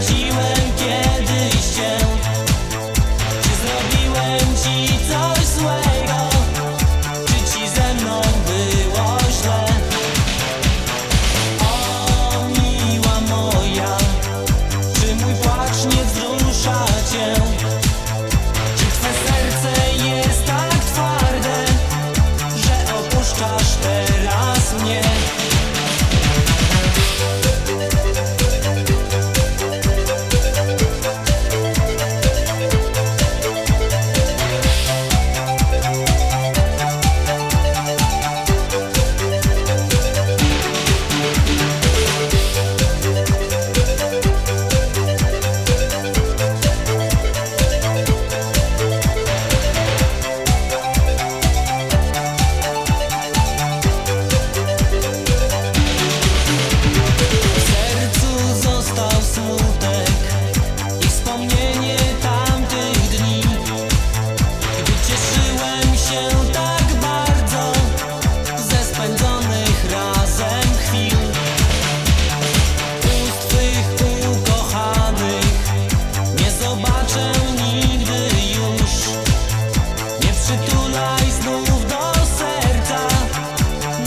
she was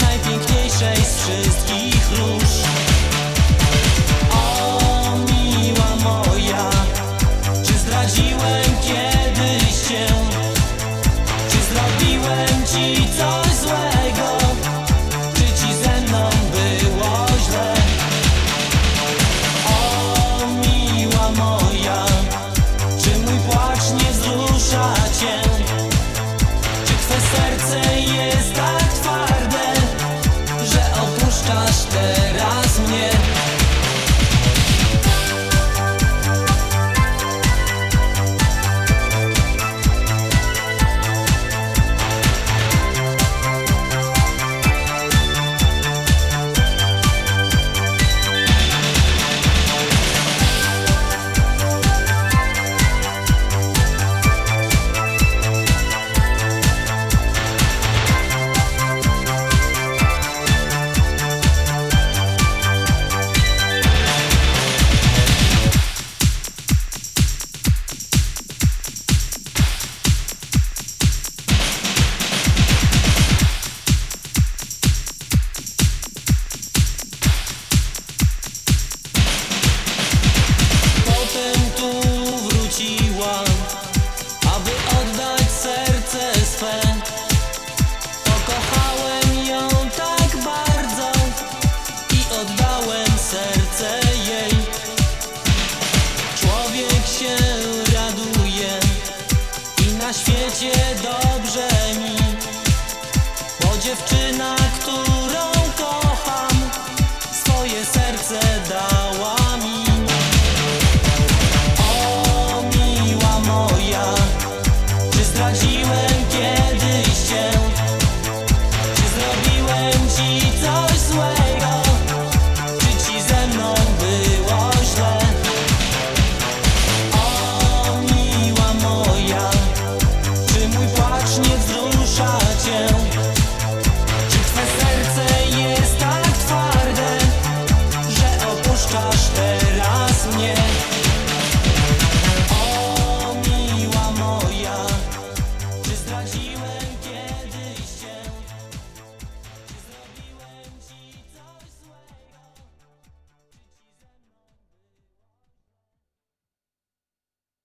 najpiękniejszej z wszystkich róż. Serce dała opuszczasz teraz mnie?